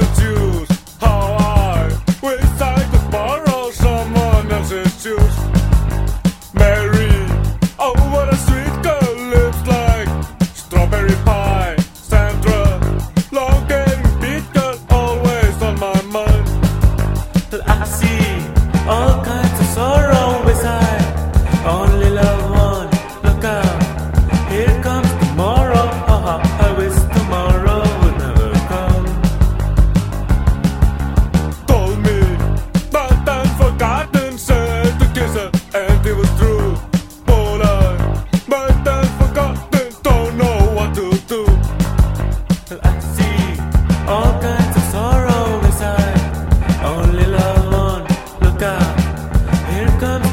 the How I wish I could borrow someone else's. Mary, oh what a sweet girl, like strawberry pie. Sandra, long girl, always on my mind. All kinds. Here comes